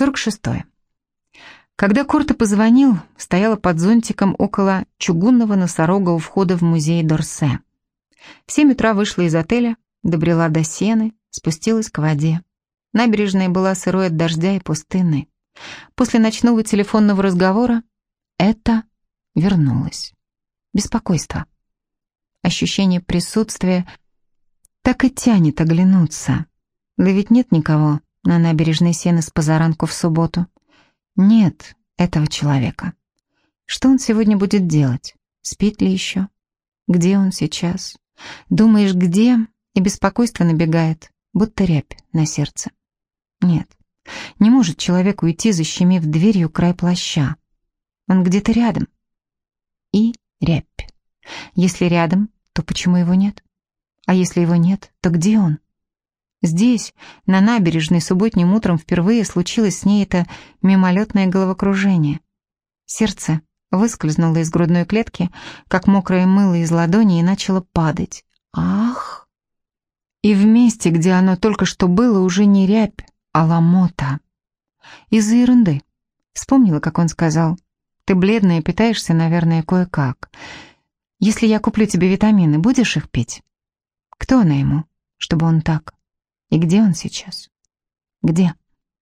46. Когда Корте позвонил, стояла под зонтиком около чугунного носорога у входа в музей Дорсе. В семь утра вышла из отеля, добрела до сены, спустилась к воде. Набережная была сырой от дождя и пустынной. После ночного телефонного разговора это вернулось. Беспокойство. Ощущение присутствия так и тянет оглянуться. Да ведь нет никого на набережной Сены с позаранку в субботу. Нет этого человека. Что он сегодня будет делать? Спит ли еще? Где он сейчас? Думаешь, где? И беспокойство набегает, будто рябь на сердце. Нет, не может человек уйти, защемив дверью край плаща. Он где-то рядом. И рябь. Если рядом, то почему его нет? А если его нет, то где он? Здесь, на набережной, субботним утром впервые случилось с ней это мимолетное головокружение. Сердце выскользнуло из грудной клетки, как мокрое мыло из ладони, и начало падать. Ах! И в месте, где оно только что было, уже не рябь, а ломота. Из-за ерунды. Вспомнила, как он сказал. Ты бледная, питаешься, наверное, кое-как. Если я куплю тебе витамины, будешь их пить? Кто она ему, чтобы он так? И где он сейчас? Где?